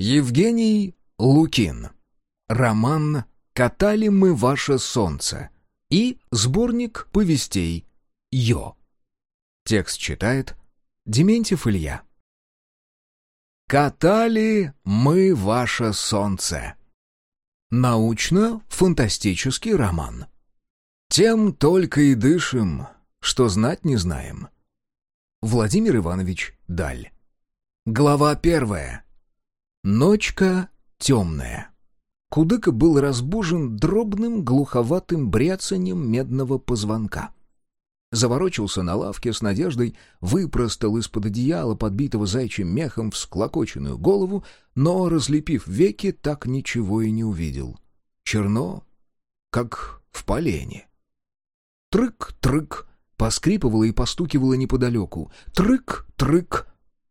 Евгений Лукин. Роман «Катали мы ваше солнце» и сборник повестей «Йо». Текст читает Дементьев Илья. «Катали мы ваше солнце». Научно-фантастический роман. Тем только и дышим, что знать не знаем. Владимир Иванович Даль. Глава первая. Ночка темная. Кудыка был разбужен дробным глуховатым бряцанием медного позвонка. Заворочился на лавке с надеждой, выпростал из-под одеяла, подбитого зайчьим мехом, всклокоченную голову, но, разлепив веки, так ничего и не увидел. Черно, как в полене. Трык-трык, поскрипывало и постукивало неподалеку. Трык-трык,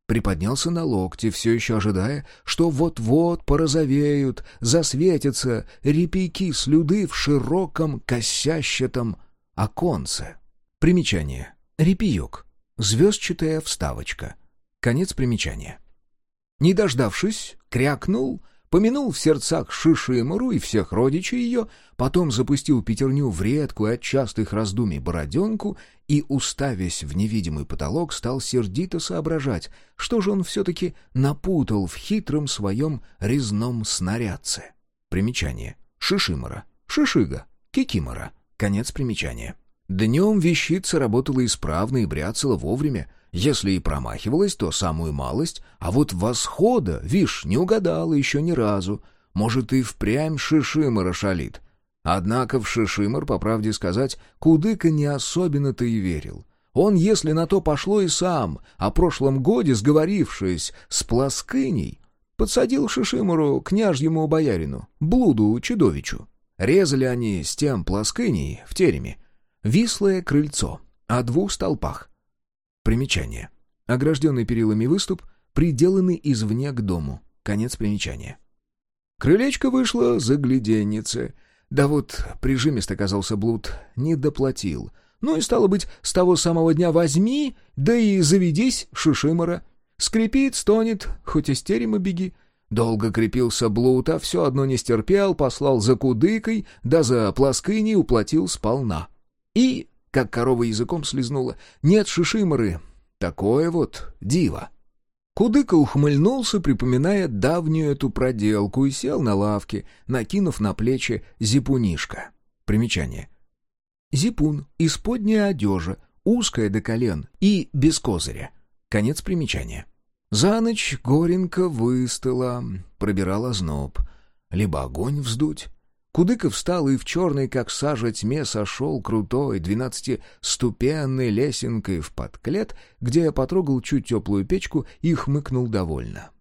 приподнялся на локте, все еще ожидая, что вот-вот порозовеют, засветятся репейки слюды в широком косящатом оконце. Примечание. Репеек. Звездчатая вставочка. Конец примечания. Не дождавшись, крякнул — помянул в сердцах Шишимору и всех родичей ее, потом запустил пятерню в редкую от частых раздумий бороденку и, уставясь в невидимый потолок, стал сердито соображать, что же он все-таки напутал в хитром своем резном снарядце. Примечание. Шишимора. Шишига. Кикимора. Конец примечания. Днем вещица работала исправно и бряцала вовремя, если и промахивалась, то самую малость, а вот восхода, вишь, не угадала еще ни разу. Может, и впрямь Шишимора шалит. Однако в Шишимор, по правде сказать, Кудыка не особенно-то и верил. Он, если на то пошло и сам, о прошлом годе, сговорившись с Пласкыней, подсадил Шишимору княжьему боярину, блуду Чудовичу. Резали они с тем Пласкыней в тереме. Вислое крыльцо о двух столпах — Примечание. Огражденный перилами выступ, приделанный извне к дому. Конец примечания. Крылечко вышло загляденнице. Да вот прижимист оказался блуд, не доплатил. Ну и стало быть, с того самого дня возьми, да и заведись, шишимора. Скрипит, стонет, хоть из терема беги. Долго крепился блуд, а все одно не стерпел, послал за кудыкой, да за плоскыней уплатил сполна. И как корова языком слезнула. «Нет шишиморы. Такое вот диво». Кудыка ухмыльнулся, припоминая давнюю эту проделку, и сел на лавке, накинув на плечи зипунишка. Примечание. Зипун — исподняя одежа, узкая до колен и без козыря. Конец примечания. За ночь Горенко выстыла, пробирала зноб. Либо огонь вздуть, Кудыков встал и в черной, как сажа, тьме сошел крутой двенадцатиступенной лесенкой в подклет, где я потрогал чуть теплую печку и хмыкнул довольно.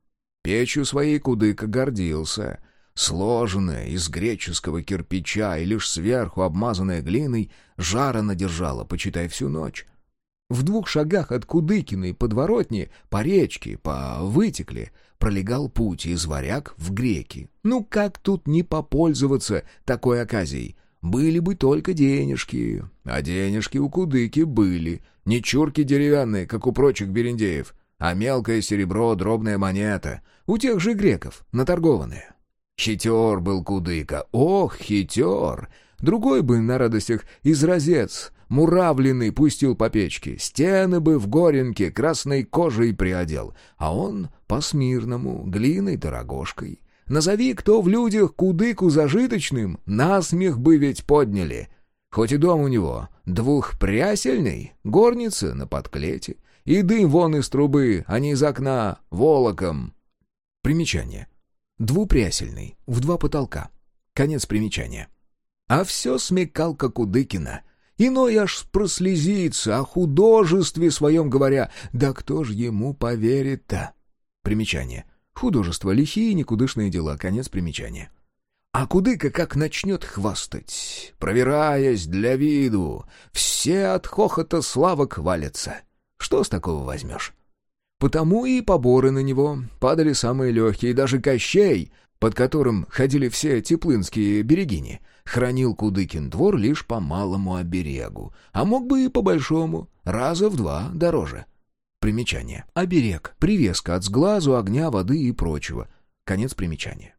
Печью своей Кудыка гордился. Сложенная из греческого кирпича и лишь сверху обмазанная глиной, жара надержала, почитай, всю ночь. В двух шагах от Кудыкиной подворотни, по речке, по вытекле, пролегал путь из варяг в греки. Ну как тут не попользоваться такой оказией? Были бы только денежки. А денежки у Кудыки были. Не чурки деревянные, как у прочих берендеев, а мелкое серебро, дробная монета. У тех же греков, наторгованные. Хитер был Кудыка. Ох, хитер! Другой бы на радостях изразец муравленный пустил по печке, стены бы в горенке красной кожей приодел, а он по-смирному, глиной да рогожкой. Назови, кто в людях кудыку зажиточным, насмех бы ведь подняли. Хоть и дом у него двухпрясельный, горница на подклете, и дым вон из трубы, а не из окна, волоком. Примечание. Двупрясельный, в два потолка. Конец примечания. А все смекалка Кудыкина. Иной аж прослезится, о художестве своем говоря. Да кто ж ему поверит-то? Примечание. Художество, лихие никудышные дела. Конец примечания. А Кудыка как начнет хвастать, проверяясь для виду, все от хохота славок валятся. Что с такого возьмешь? Потому и поборы на него падали самые легкие, даже Кощей, под которым ходили все теплынские берегини, хранил Кудыкин двор лишь по малому оберегу, а мог бы и по большому, раза в два дороже. Примечание. Оберег. Привеска от сглазу, огня, воды и прочего. Конец примечания.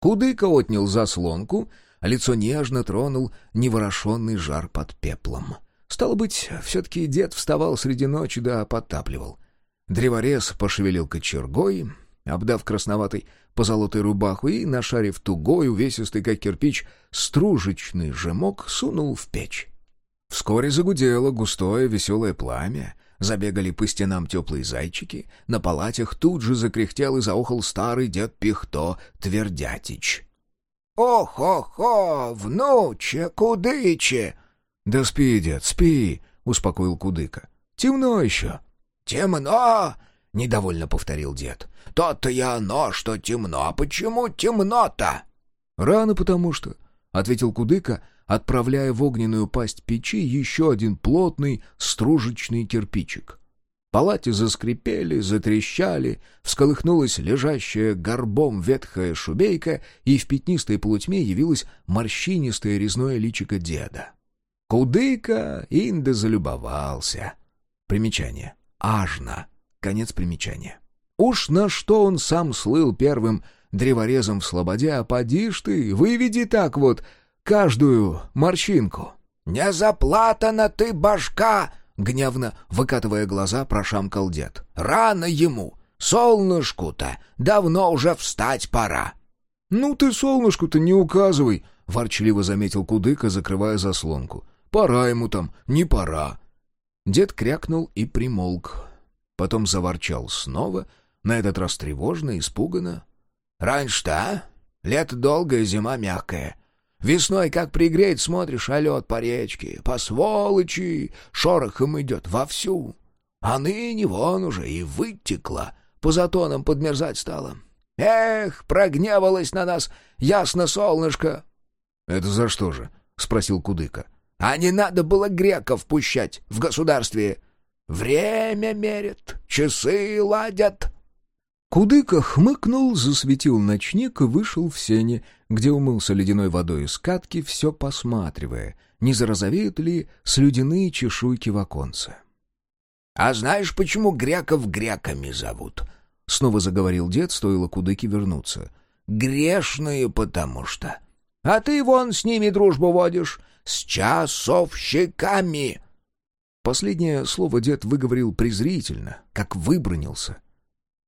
Кудыка отнял заслонку, а лицо нежно тронул неворошенный жар под пеплом. Стало быть, все-таки дед вставал среди ночи да подтапливал. Древорез пошевелил кочергой, обдав красноватой позолотой рубаху и, нашарив тугой, увесистый, как кирпич, стружечный жемок, сунул в печь. Вскоре загудело густое веселое пламя, забегали по стенам теплые зайчики, на палатях тут же закряхтел и заохал старый дед Пихто Твердятич. «Ох-охо, внуче, кудыче!» «Да спи, дед, спи!» — успокоил Кудыка. «Темно еще!» «Темно!» — недовольно повторил дед. «То-то и оно, что темно. А почему темно-то?» «Рано потому что», — ответил Кудыка, отправляя в огненную пасть печи еще один плотный стружечный кирпичик. Палати заскрипели, затрещали, всколыхнулась лежащая горбом ветхая шубейка, и в пятнистой полутьме явилось морщинистое резное личико деда. Кудыка инда залюбовался. Примечание. Ажно. Конец примечания. Уж на что он сам слыл первым древорезом в слободе, а поди ж ты, выведи так вот каждую морщинку. «Не заплатана ты, башка!» — гневно, выкатывая глаза, прошамкал дед. «Рано ему! Солнышку-то! Давно уже встать пора!» «Ну ты солнышку-то не указывай!» — ворчливо заметил Кудыка, закрывая заслонку. «Пора ему там, не пора!» Дед крякнул и примолк. Потом заворчал снова, на этот раз тревожно, испуганно. «Раньше-то, а? Лето долгое, зима мягкая. Весной, как пригреет, смотришь, а лед по речке, по сволочи, шорохом идет вовсю. А ныне вон уже и вытекло, по затонам подмерзать стало. Эх, прогневалось на нас, ясно солнышко!» «Это за что же?» — спросил Кудыка. «А не надо было греков пущать в государстве. Время мерят, часы ладят». Кудыка хмыкнул, засветил ночник и вышел в сене, где умылся ледяной водой из катки, все посматривая, не зарозовеют ли слюдяные чешуйки в оконце. «А знаешь, почему греков греками зовут?» — снова заговорил дед, стоило Кудыке вернуться. «Грешные, потому что. А ты вон с ними дружбу водишь, с часовщиками!» Последнее слово дед выговорил презрительно, как выбронился.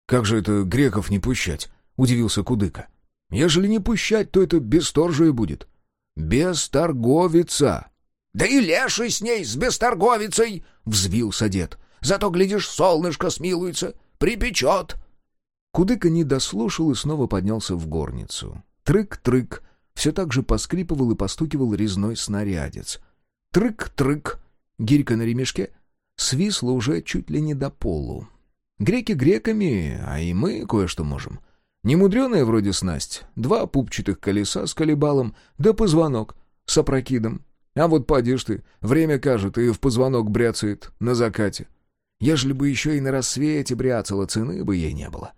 «Как же это греков не пущать?» — удивился Кудыка. «Ежели не пущать, то это бесторжие будет. Бесторговица!» «Да и леший с ней, с бесторговицей!» — взвился дед. «Зато, глядишь, солнышко смилуется, припечет!» Кудыка не дослушал и снова поднялся в горницу. Трык-трык, все так же поскрипывал и постукивал резной снарядец. Трык-трык, Гирька на ремешке свисла уже чуть ли не до полу. Греки греками, а и мы кое-что можем. Немудреная вроде снасть, два пупчатых колеса с колебалом, да позвонок с опрокидом. А вот поди ты, время кажет, и в позвонок бряцает на закате. Ежели бы еще и на рассвете бряцало, цены бы ей не было.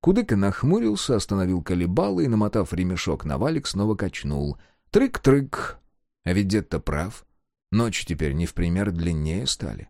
Кудыка нахмурился, остановил колебало и, намотав ремешок на валик, снова качнул. Трык-трык. А ведь дед-то прав. Ночи теперь не в пример длиннее стали.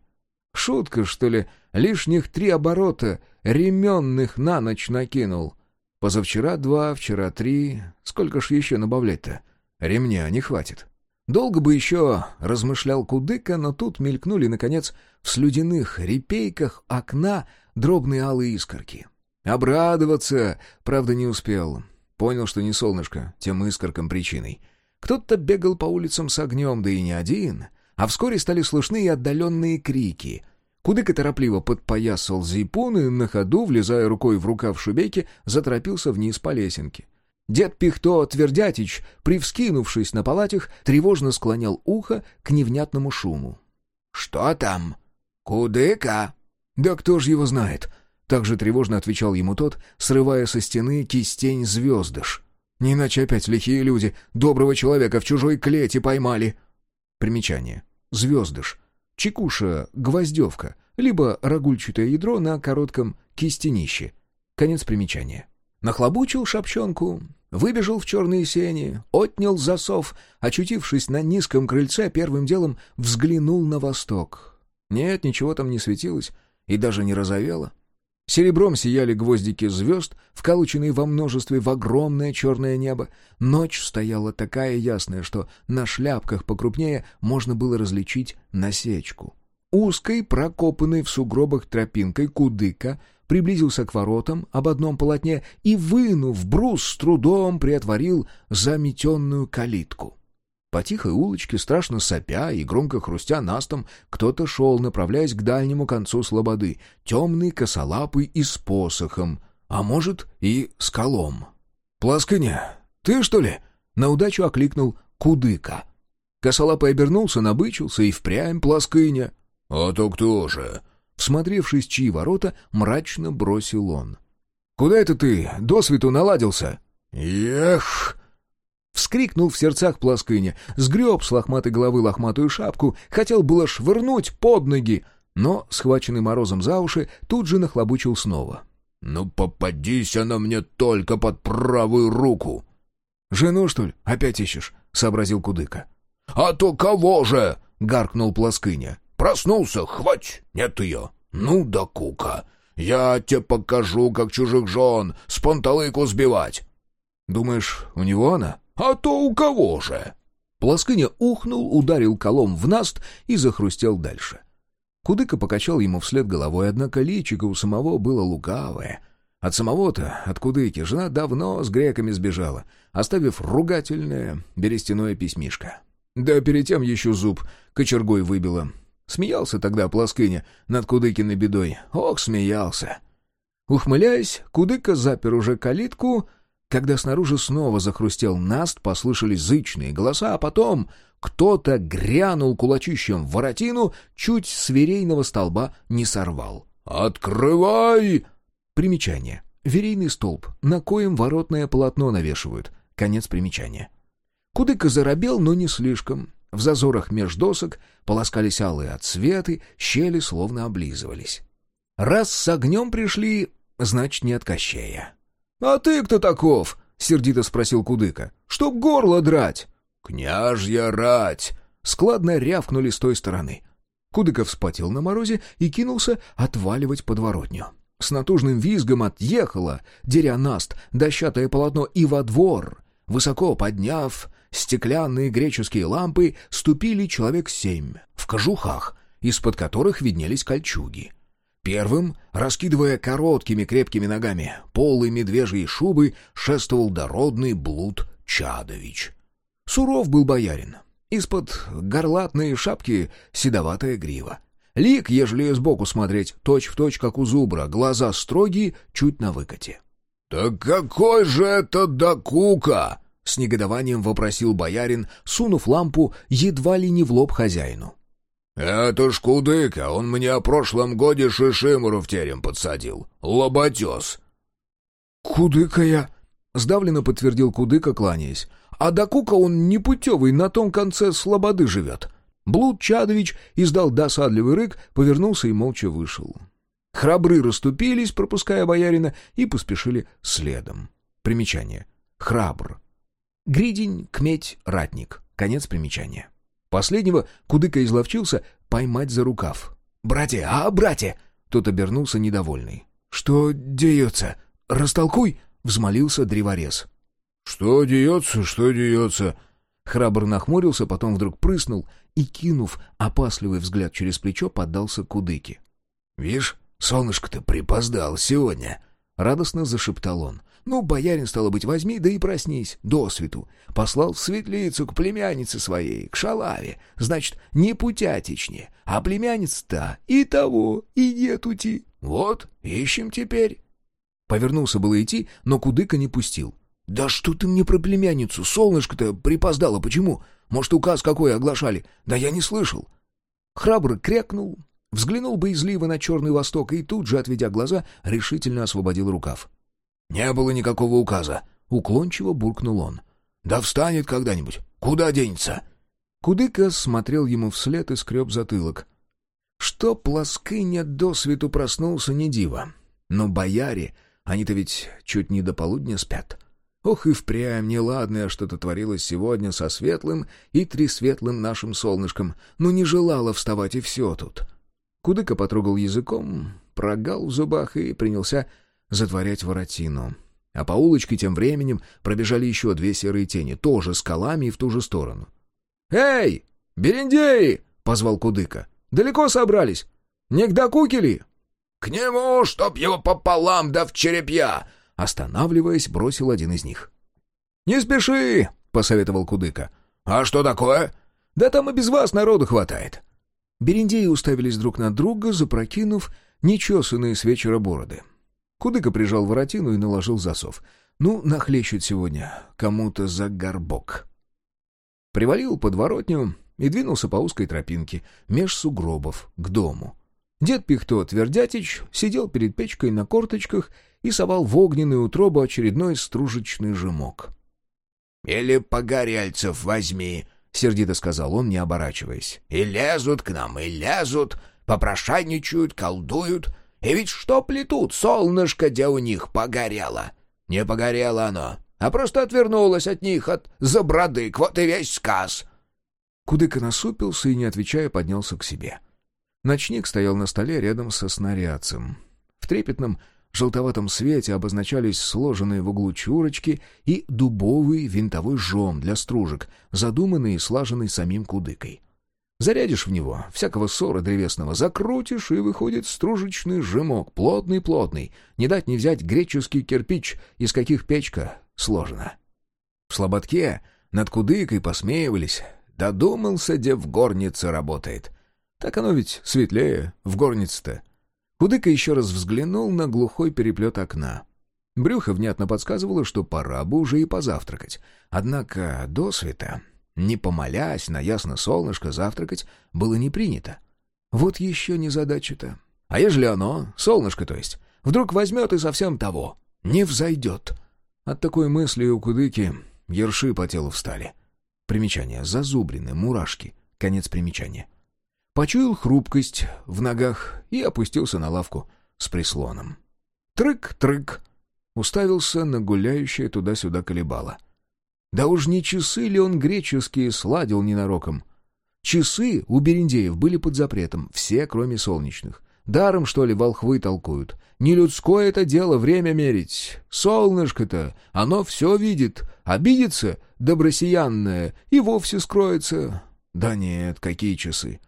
Шутка, что ли, лишних три оборота ременных на ночь накинул. Позавчера два, вчера три. Сколько ж еще набавлять-то? Ремня не хватит. Долго бы еще размышлял Кудыка, но тут мелькнули, наконец, в слюдяных репейках окна дробные алые искорки. Обрадоваться, правда, не успел. Понял, что не солнышко, тем искоркам причиной. Кто-то бегал по улицам с огнем, да и не один а вскоре стали слышны и отдаленные крики. Кудыка торопливо подпоясал зипун и на ходу, влезая рукой в рукав шубейки, заторопился вниз по лесенке. Дед Пихто Твердятич, привскинувшись на палатях, тревожно склонял ухо к невнятному шуму. «Что там? Кудыка?» «Да кто ж его знает?» Также тревожно отвечал ему тот, срывая со стены кистень звездыш. «Не иначе опять лихие люди доброго человека в чужой клете поймали». Примечание. Звездыш. Чекуша, гвоздевка, либо рогульчатое ядро на коротком кистенище. Конец примечания. Нахлобучил шапчонку, выбежал в черные сени, отнял засов, очутившись на низком крыльце, первым делом взглянул на восток. Нет, ничего там не светилось и даже не розовело. Серебром сияли гвоздики звезд, вколоченные во множестве в огромное черное небо. Ночь стояла такая ясная, что на шляпках покрупнее можно было различить насечку. Узкой, прокопанной в сугробах тропинкой кудыка приблизился к воротам об одном полотне и, вынув брус, с трудом приотворил заметенную калитку. По тихой улочке, страшно сопя и громко хрустя настом, кто-то шел, направляясь к дальнему концу слободы, темный, косолапый и с посохом, а может и с колом. «Пласкыня, ты что ли?» — на удачу окликнул Кудыка. Косолапый обернулся, набычился и впрямь пласкыня. «А то кто же?» Всмотревшись, чьи ворота, мрачно бросил он. «Куда это ты? До свету наладился?» «Эх!» Вскрикнул в сердцах плоскыня, сгреб с лохматой головы лохматую шапку, хотел было швырнуть под ноги, но, схваченный морозом за уши, тут же нахлобучил снова. «Ну, попадись она мне только под правую руку!» «Жену, что ли, опять ищешь?» — сообразил Кудыка. «А то кого же?» — гаркнул плоскыня. «Проснулся, хвать, нет ее. Ну да кука! Я тебе покажу, как чужих жен с панталыку сбивать!» «Думаешь, у него она?» «А то у кого же?» Плоскыня ухнул, ударил колом в наст и захрустел дальше. Кудыка покачал ему вслед головой, однако личико у самого было лукавое. От самого-то, от Кудыки, жена давно с греками сбежала, оставив ругательное берестяное письмишко. Да перед тем еще зуб кочергой выбила. Смеялся тогда Плоскыня над Кудыкиной бедой. Ох, смеялся. Ухмыляясь, Кудыка запер уже калитку когда снаружи снова захрустел наст, послышались зычные голоса, а потом кто-то грянул кулачищем в воротину, чуть свирейного столба не сорвал. «Открывай!» Примечание. Верейный столб, на коем воротное полотно навешивают. Конец примечания. Кудыка заробел, но не слишком. В зазорах меж досок полоскались алые отсветы, щели словно облизывались. Раз с огнем пришли, значит, не от Кощея. «А ты кто таков?» — сердито спросил Кудыка. «Чтоб горло драть!» «Княжья рать!» — складно рявкнули с той стороны. Кудыков вспотел на морозе и кинулся отваливать подворотню. С натужным визгом отъехало, деря дощатое полотно и во двор. Высоко подняв стеклянные греческие лампы, ступили человек семь, в кожухах, из-под которых виднелись кольчуги. Первым, раскидывая короткими крепкими ногами полы медвежьей шубы, шествовал дородный блуд Чадович. Суров был боярин. Из-под горлатной шапки седоватая грива. Лик, ежели сбоку смотреть, точь-в-точь, точь, как у зубра, глаза строгие, чуть на выкате. «Так какой же это докука?» — с негодованием вопросил боярин, сунув лампу едва ли не в лоб хозяину. «Это ж Кудыка, он мне о прошлом годе шишимуру в терем подсадил. Лоботес!» «Кудыка я!» — сдавленно подтвердил Кудыка, кланяясь. «А Дакука он непутевый, на том конце слободы живет». Блуд Чадович издал досадливый рык, повернулся и молча вышел. Храбры расступились, пропуская боярина, и поспешили следом. Примечание. Храбр. Гридень, кметь, ратник. Конец примечания. Последнего Кудыка изловчился поймать за рукав. «Братья, а, братья!» Тот обернулся недовольный. «Что деется? Растолкуй!» — взмолился древорез. «Что деется, что деется?» Храбр нахмурился, потом вдруг прыснул и, кинув опасливый взгляд через плечо, поддался Кудыке. «Вишь, солнышко-то припоздал сегодня!» — радостно зашептал он. Ну, боярин, стало быть, возьми, да и проснись, до свету. Послал в светлицу к племяннице своей, к шалаве. Значит, не путятичнее, а племянница-то и того, и нет ути. Вот, ищем теперь. Повернулся было идти, но Кудыка не пустил. «Да что ты мне про племянницу? Солнышко-то припоздало. Почему? Может, указ какой оглашали? Да я не слышал». Храбро крякнул, взглянул боязливо на черный восток и тут же, отведя глаза, решительно освободил рукав. «Не было никакого указа», — уклончиво буркнул он. «Да встанет когда-нибудь. Куда денется?» Кудыка смотрел ему вслед и скреб затылок. Что плоскыня до свету проснулся, не диво. Но бояре, они-то ведь чуть не до полудня спят. Ох и впрямь неладное что-то творилось сегодня со светлым и тресветлым нашим солнышком, но не желало вставать и все тут. Кудыка потрогал языком, прогал в зубах и принялся затворять воротину. А по улочке тем временем пробежали еще две серые тени, тоже скалами и в ту же сторону. «Эй, берендеи!» — позвал Кудыка. «Далеко собрались? Не к докукели?» «К нему, чтоб его пополам да в черепья!» Останавливаясь, бросил один из них. «Не спеши!» — посоветовал Кудыка. «А что такое?» «Да там и без вас народу хватает». Берендеи уставились друг на друга, запрокинув нечесанные с вечера бороды. Кудыка прижал воротину и наложил засов. «Ну, нахлещет сегодня кому-то за горбок». Привалил подворотню и двинулся по узкой тропинке, меж сугробов, к дому. Дед Пихто Твердятич сидел перед печкой на корточках и совал в огненную утробу очередной стружечный жемок. «Или погорельцев возьми», — сердито сказал он, не оборачиваясь. «И лезут к нам, и лезут, попрошайничают, колдуют. И ведь что плетут, солнышко где у них погорело. Не погорело оно, а просто отвернулось от них, от забродык, вот и весь сказ». Кудыка насупился и, не отвечая, поднялся к себе. Ночник стоял на столе рядом со снарядцем. В трепетном желтоватом свете обозначались сложенные в углу чурочки и дубовый винтовой жом для стружек, задуманный и слаженный самим кудыкой. Зарядишь в него всякого ссора древесного, закрутишь, и выходит стружечный жемок, плотный-плотный, не дать не взять греческий кирпич, из каких печка сложена. В слободке над кудыкой посмеивались, додумался, где в горнице работает. Так оно ведь светлее, в горнице-то. Кудыка еще раз взглянул на глухой переплет окна. Брюхо внятно подсказывало, что пора бы уже и позавтракать. Однако до света, не помолясь на ясно солнышко, завтракать было не принято. Вот еще не задача-то. А ежели оно, солнышко то есть, вдруг возьмет и совсем того, не взойдет. От такой мысли у Кудыки ерши по телу встали. Примечание. Зазубрины, мурашки. Конец примечания почуял хрупкость в ногах и опустился на лавку с прислоном. Трык-трык! Уставился на гуляющее туда-сюда колебало. Да уж не часы ли он греческие сладил ненароком? Часы у бериндеев были под запретом, все, кроме солнечных. Даром, что ли, волхвы толкуют. Не людское это дело время мерить. Солнышко-то, оно все видит. Обидится, добросиянное, и вовсе скроется. Да нет, какие часы.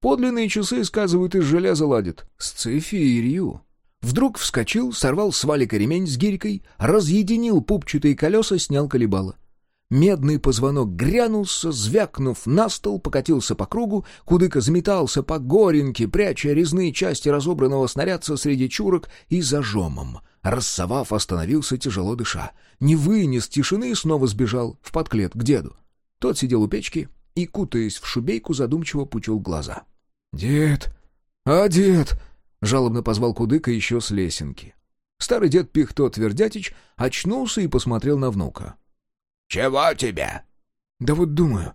Подлинные часы, сказывают, из железа ладят. С цифирью. Вдруг вскочил, сорвал с валика ремень с гирькой, разъединил пупчатые колеса, снял колебало. Медный позвонок грянулся, звякнув на стол, покатился по кругу, кудыка заметался по горенке, пряча резные части разобранного снарядца среди чурок и зажомом. Рассовав, остановился, тяжело дыша. Не вынес тишины и снова сбежал в подклет к деду. Тот сидел у печки и, кутаясь в шубейку, задумчиво пучил глаза. «Дед! А дед!» — жалобно позвал Кудыка еще с лесенки. Старый дед Пихто Твердятич очнулся и посмотрел на внука. «Чего тебе?» «Да вот думаю.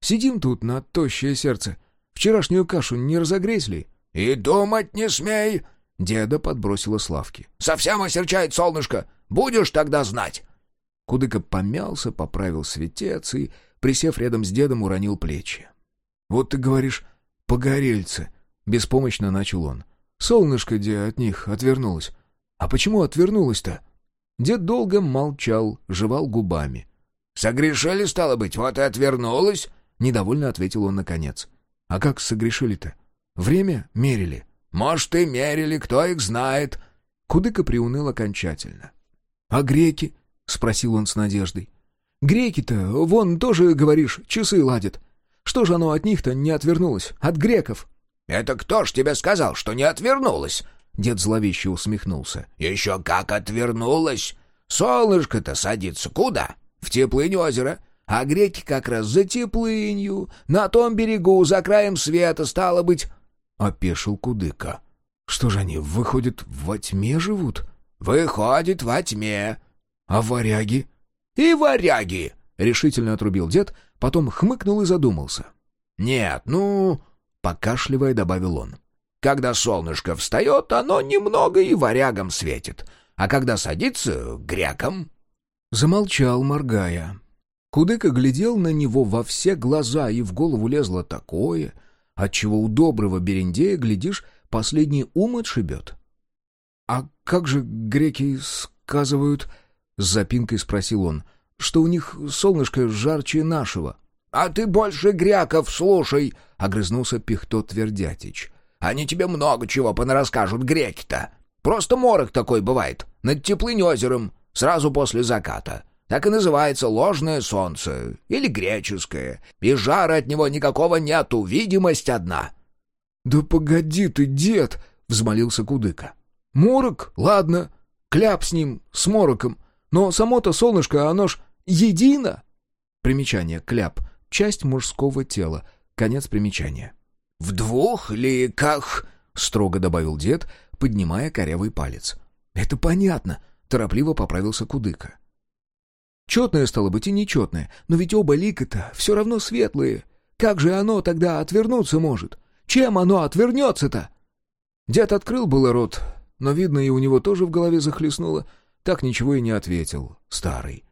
Сидим тут на тощее сердце. Вчерашнюю кашу не разогреть ли?» «И думать не смей!» Деда подбросила Славки. «Совсем осерчает солнышко! Будешь тогда знать!» Кудыка помялся, поправил светец и, присев рядом с дедом, уронил плечи. «Вот ты говоришь, «Погорельцы!» — беспомощно начал он. «Солнышко где от них отвернулось. А почему отвернулось-то?» Дед долго молчал, жевал губами. «Согрешили, стало быть, вот и отвернулась?» — недовольно ответил он наконец. «А как согрешили-то? Время мерили?» «Может, и мерили, кто их знает». Кудыка приуныл окончательно. «А греки?» — спросил он с надеждой. «Греки-то, вон тоже, говоришь, часы ладят. Что же оно от них-то не отвернулось? От греков?» «Это кто ж тебе сказал, что не отвернулось?» Дед зловеще усмехнулся. «Еще как отвернулось! Солнышко-то садится куда? В теплынь озера. А греки как раз за теплынью, на том берегу, за краем света, стало быть...» Опешил Кудыка. «Что же они, выходят, во тьме живут?» «Выходит, во тьме». «А варяги?» «И варяги!» — решительно отрубил дед, потом хмыкнул и задумался. «Нет, ну...» — покашливая, добавил он. «Когда солнышко встает, оно немного и варягам светит, а когда садится — грекам». Замолчал, моргая. Кудыка глядел на него во все глаза, и в голову лезло такое, отчего у доброго Берендея, глядишь, последний ум отшибет. «А как же греки сказывают?» — с запинкой спросил он. «Что у них солнышко жарче нашего». «А ты больше греков слушай!» — огрызнулся Пихто Твердятич. «Они тебе много чего понарасскажут, греки-то. Просто морок такой бывает, над теплынь озером, сразу после заката. Так и называется ложное солнце или греческое. И жара от него никакого нету, видимость одна». «Да погоди ты, дед!» — взмолился Кудыка. «Морок? Ладно. Кляп с ним, с мороком. Но само-то солнышко, оно ж едино!» Примечание. Кляп. Часть мужского тела. Конец примечания. «В двух ли как?» — строго добавил дед, поднимая корявый палец. «Это понятно», — торопливо поправился Кудыка. «Четное стало быть и нечетное, но ведь оба лика-то все равно светлые. Как же оно тогда отвернуться может? Чем оно отвернется-то?» Дед открыл было рот, но, видно, и у него тоже в голове захлестнуло, так ничего и не ответил, старый.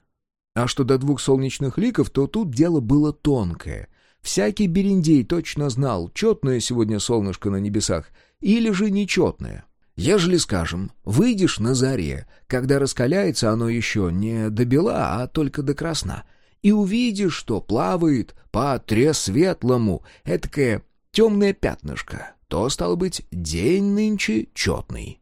А что до двух солнечных ликов, то тут дело было тонкое. Всякий бериндей точно знал, четное сегодня солнышко на небесах или же нечетное. Ежели, скажем, выйдешь на заре, когда раскаляется оно еще не до бела, а только до красна, и увидишь, что плавает по тресветлому, этакое темное пятнышко, то, стало быть, день нынче четный.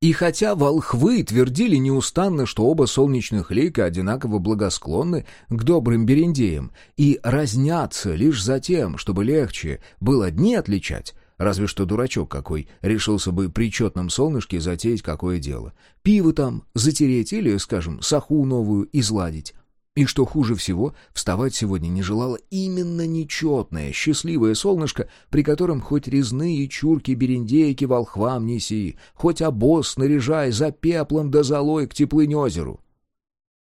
И хотя волхвы твердили неустанно, что оба солнечных лика одинаково благосклонны к добрым берендеям и разнятся лишь за тем, чтобы легче было дни отличать, разве что дурачок какой решился бы при четном солнышке затеять какое дело. Пиво там затереть или, скажем, саху новую изладить. И что хуже всего, вставать сегодня не желало именно нечетное, счастливое солнышко, при котором хоть резные чурки берендейки волхвам неси, хоть обоз снаряжай за пеплом да золой к теплынь озеру.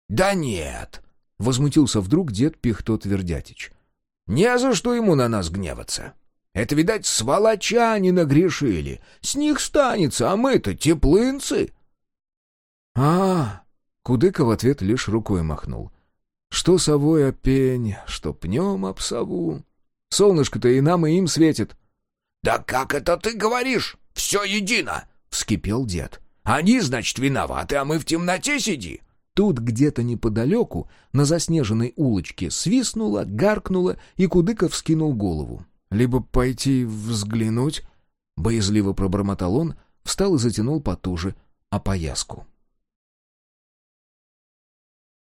«Да нет!» — возмутился вдруг дед Пихто Твердятич. «Не за что ему на нас гневаться. Это, видать, сволочане нагрешили. С них станется, а мы-то теплынцы!» «А-а-а!» — Кудыка в ответ лишь рукой махнул — что совой опень, что пнем об сову. Солнышко-то и нам, и им светит. — Да как это ты говоришь? Все едино! — вскипел дед. — Они, значит, виноваты, а мы в темноте сиди. Тут где-то неподалеку, на заснеженной улочке, свистнуло, гаркнуло, и Кудыков вскинул голову. «Либо пойти взглянуть...» Боязливо пробормотал он, встал и затянул потуже опояску.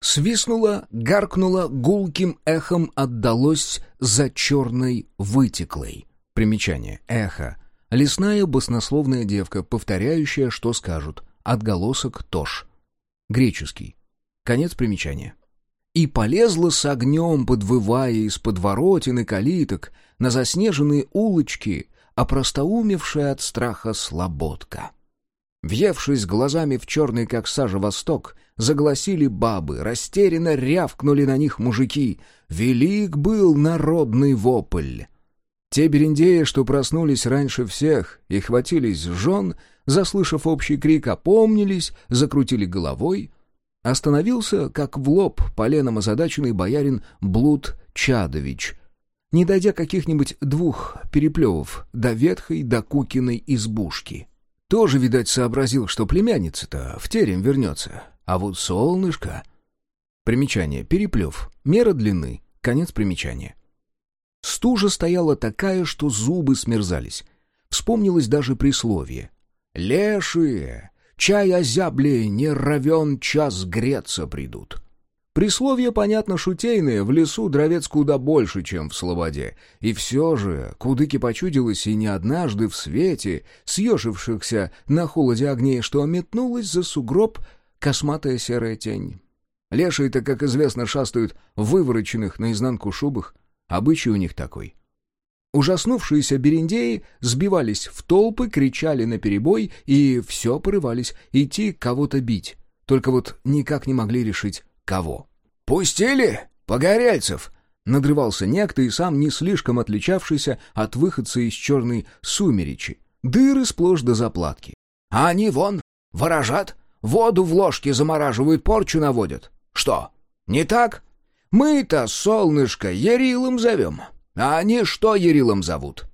Свистнуло, гаркнуло, гулким эхом отдалось за черной вытеклой. Примечание. Эхо. Лесная баснословная девка, повторяющая, что скажут. Отголосок тож. Греческий. Конец примечания. И полезла с огнем, подвывая из подворотен и калиток, на заснеженные улочки, опростоумевшая от страха слободка. Въевшись глазами в черный, как сажа, восток, загласили бабы, растерянно рявкнули на них мужики. Велик был народный вопль. Те берендеи, что проснулись раньше всех и хватились жен, заслышав общий крик, опомнились, закрутили головой. Остановился, как в лоб, поленом озадаченный боярин Блуд Чадович, не дойдя каких-нибудь двух переплевов до ветхой, до Кукиной избушки. Тоже, видать, сообразил, что племянница-то в терем вернется. А вот солнышко... Примечание. Переплев. Мера длины. Конец примечания. Стужа стояла такая, что зубы смерзались. Вспомнилось даже присловие. «Лешие! Чай озябле, не равен час греться придут». Присловие, понятно, шутейное, в лесу дровец куда больше, чем в слободе. И все же Кудыке почудилось и не однажды в свете, съежившихся на холоде огней, что метнулась за сугроб косматая серая тень. Лешие-то, как известно, шастают в вывороченных наизнанку шубах. Обычай у них такой. Ужаснувшиеся бериндеи сбивались в толпы, кричали на перебой и все порывались идти кого-то бить. Только вот никак не могли решить, Кого? «Пустили? Погорельцев!» Надрывался некто и сам не слишком отличавшийся от выходца из черной сумеречи. Дыры сплошь до заплатки. «А они вон, ворожат, воду в ложке замораживают, порчу наводят. Что, не так? Мы-то, солнышко, Ярилом зовем. А они что Ярилом зовут?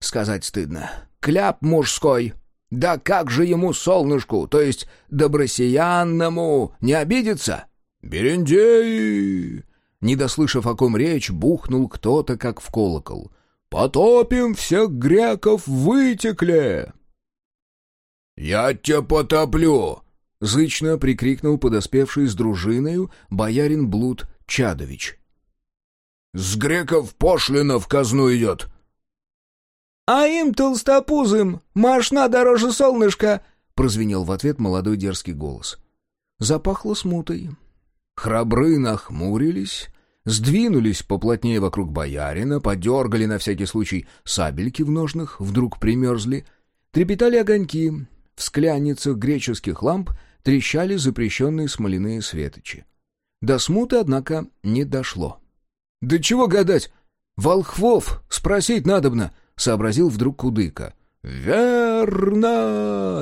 Сказать стыдно. Кляп мужской. Да как же ему, солнышку, то есть добросиянному, не обидеться? «Берендеи!» Не дослышав, о ком речь, бухнул кто-то, как в колокол. «Потопим всех греков в вытекле!» «Я тебя потоплю!» — зычно прикрикнул подоспевший с дружиною боярин Блуд Чадович. «С греков пошлина в казну идет!» «А им, толстопузым, машна дороже солнышка!» — прозвенел в ответ молодой дерзкий голос. Запахло смутой. Храбры нахмурились, сдвинулись поплотнее вокруг боярина, подергали на всякий случай сабельки в ножнах, вдруг примерзли, трепетали огоньки, в скляницах греческих ламп трещали запрещенные смоляные светочи. До смуты, однако, не дошло. «Да чего гадать? Волхвов спросить надобно!» — сообразил вдруг Кудыка. «Верно!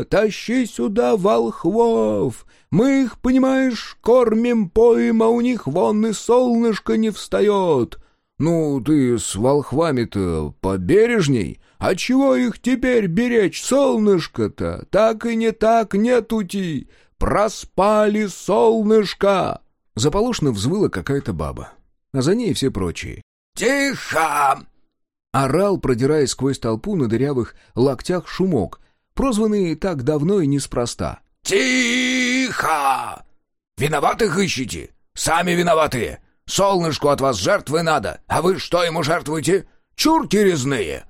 Тащи сюда волхвов! Мы их, понимаешь, кормим, поем, а у них вон и солнышко не встает! Ну, ты с волхвами-то побережней, а чего их теперь беречь, солнышко-то? Так и не так, нет ути! Проспали солнышко!» Заполошно взвыла какая-то баба, а за ней все прочие. «Тихо!» Орал, продираясь сквозь толпу на дырявых локтях шумок, прозванный так давно и неспроста. «Тихо! Виноватых ищите? Сами виноватые! Солнышку от вас жертвы надо, а вы что ему жертвуете? Чурки резные!»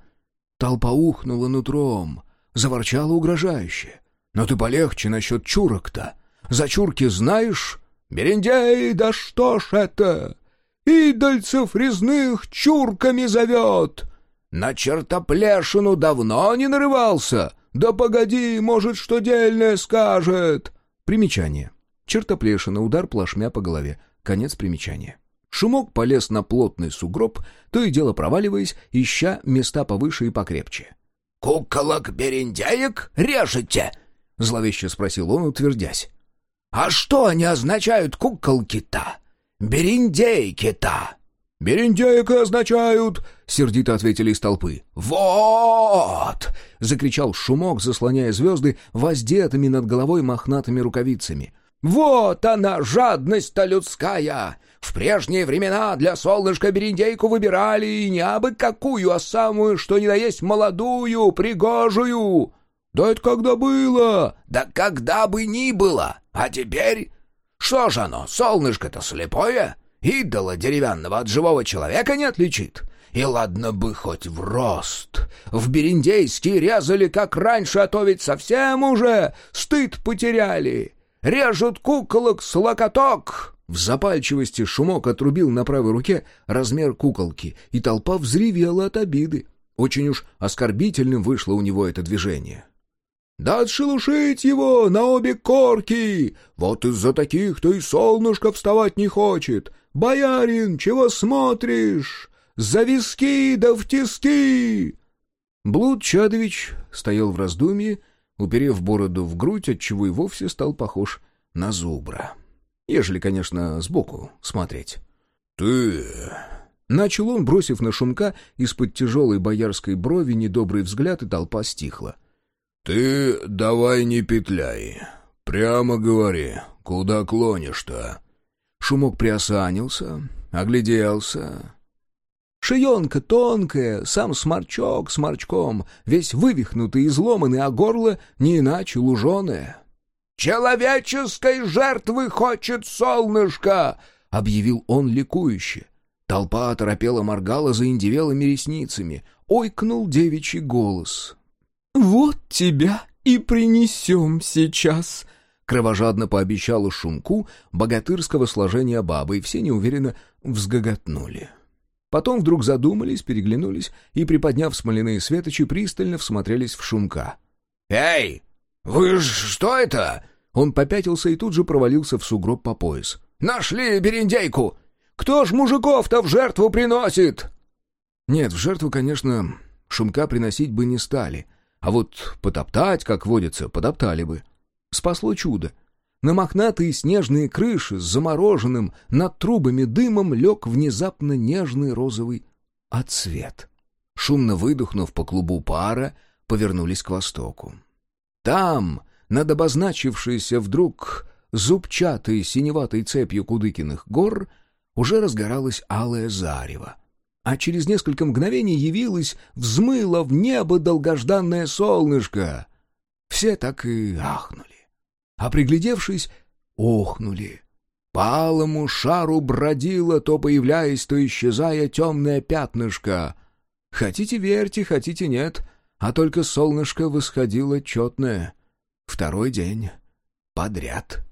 Толпа ухнула нутром, заворчала угрожающе. «Но ты полегче насчет чурок-то. За чурки знаешь? Берендей, да что ж это? Идольцев резных чурками зовет!» На чертоплешину давно не нарывался. Да погоди, может, что дельное скажет. Примечание. Чертоплешина, удар плашмя по голове. Конец примечания. Шумок полез на плотный сугроб, то и дело проваливаясь, ища места повыше и покрепче. «Куколок берендяек режете?» — зловеще спросил он, утвердясь. «А что они означают, куколки-то? Берендейки-то?» «Берендеек означают!» — сердито ответили из толпы. «Вот!» — закричал Шумок, заслоняя звезды воздетыми над головой мохнатыми рукавицами. «Вот она, жадность-то людская! В прежние времена для солнышка берендейку выбирали и не абы какую, а самую, что ни на есть молодую, пригожую!» «Да это когда было?» «Да когда бы ни было! А теперь...» «Что же оно, солнышко-то слепое?» Идола деревянного от живого человека не отличит. И ладно бы хоть в рост. В Берендейске резали, как раньше, а то ведь совсем уже стыд потеряли. Режут куколок с локоток. В запальчивости шумок отрубил на правой руке размер куколки, и толпа взревела от обиды. Очень уж оскорбительным вышло у него это движение. Да отшелушить его на обе корки! Вот из-за таких-то и солнышко вставать не хочет. Боярин, чего смотришь? За виски да в тиски!» Блуд Чадович стоял в раздумье, уперев бороду в грудь, отчего и вовсе стал похож на зубра. Ежели, конечно, сбоку смотреть. «Ты...» Начал он, бросив на шумка из-под тяжелой боярской брови недобрый взгляд, и толпа стихла. «Ты давай не петляй. Прямо говори, куда клонишь-то?» Шумок приосанился, огляделся. Шиенка тонкая, сам сморчок сморчком, весь вывихнутый и изломанный, а горло не иначе луженое. «Человеческой жертвы хочет солнышко!» — объявил он ликующе. Толпа оторопела моргала за индивелыми ресницами. Ойкнул девичий голос. «Вот тебя и принесем сейчас!» Кровожадно пообещала шумку богатырского сложения бабы, и все неуверенно взгоготнули. Потом вдруг задумались, переглянулись и, приподняв смоляные светочи, пристально всмотрелись в шумка. «Эй, вы что это?» Он попятился и тут же провалился в сугроб по пояс. «Нашли берендейку! Кто ж мужиков-то в жертву приносит?» Нет, в жертву, конечно, шумка приносить бы не стали — а вот потоптать, как водится, потоптали бы. Спасло чудо. На мохнатые снежные крыши с замороженным над трубами дымом лег внезапно нежный розовый отсвет. Шумно выдохнув по клубу пара, повернулись к востоку. Там, над обозначившейся вдруг зубчатой синеватой цепью Кудыкиных гор, уже разгоралось алое зарево. А через несколько мгновений явилось, взмыло в небо долгожданное солнышко. Все так и ахнули. А приглядевшись, охнули. По алому шару бродило, то появляясь, то исчезая темное пятнышко. Хотите верьте, хотите нет, а только солнышко восходило четное. Второй день подряд.